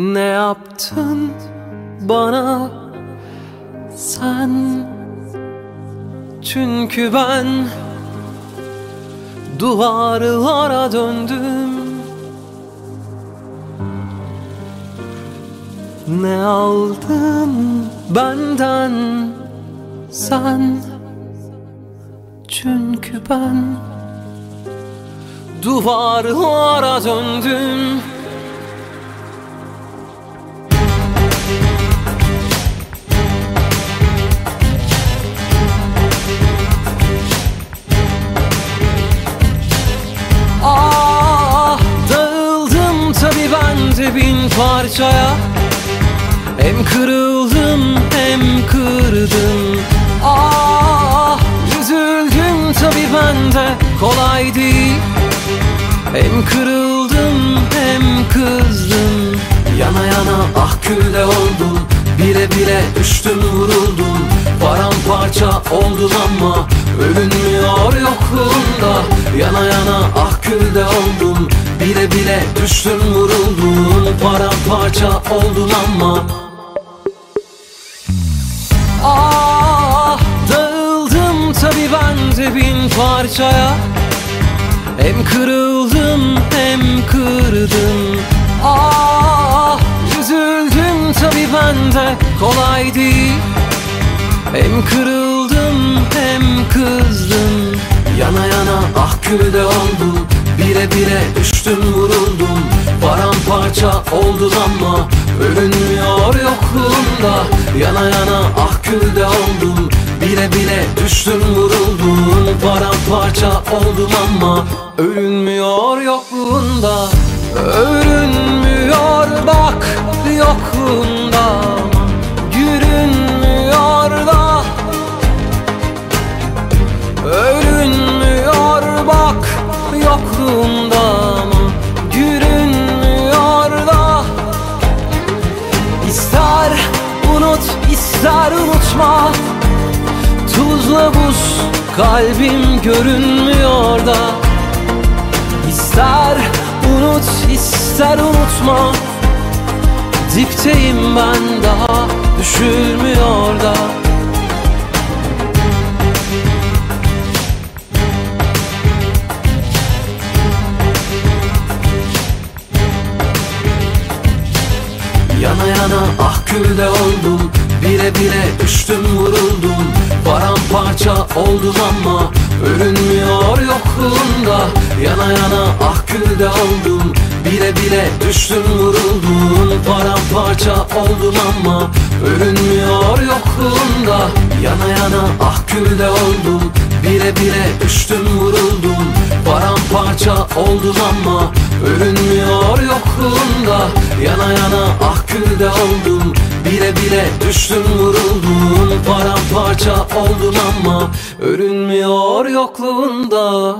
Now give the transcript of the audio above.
Ne yaptın bana? Sen Çünkü ben duvarlara döndüm. Ne aldın benden? Sen Çünkü ben duvarlara döndüm bin parçaya. Hem kırıldım hem kırdım. Ah üzüldüm tabi ben de. Kolay değil. Hem kırıldım hem kızdım. Yana yana ah külde oldum. Bire bire düştüm vuruldum. Paramparça oldum ama Ölünmüyor yokluğunda Yana yana ah külde oldum Bile bile düştüm vuruldum Paramparça oldum ama. Ah dağıldım tabi ben de bin parçaya. Hem kırıldım hem kırdım. Ah üzüldüm tabi ben de kolay değil. Hem kırıldım hem kızdım. Yana yana ah külde oldum Bire bire düştüm vuruldum. Paramparça oldum ama Ölünmüyor yokluğunda Yana yana ah külde oldum. Bile bile düştüm vuruldum. Paramparça oldum ama Ölünmüyor yokluğunda Örünmüyor bak yokluğunda yokluğunda ama Yürünmüyor da. İster unut ister unutma. Tuzla buz kalbim görünmüyor da. İster unut ister unutma. Dipteyim ben daha düşülmüyor da Yana ah külde oldum Bire bire düştüm vuruldum. Paramparça oldum ama Ölünmüyor yokluğunda Yana yana ah külde oldum Bire bire düştüm vuruldum. Paramparça oldum ama Ölünmüyor yokluğunda Yana yana ah külde oldum Bire bire düştüm vuruldum oldum ama Ölünmüyor yokluğunda Yana yana ah külde oldum Bile bile düştüm vuruldum. Paramparça oldum ama Ölünmüyor yokluğunda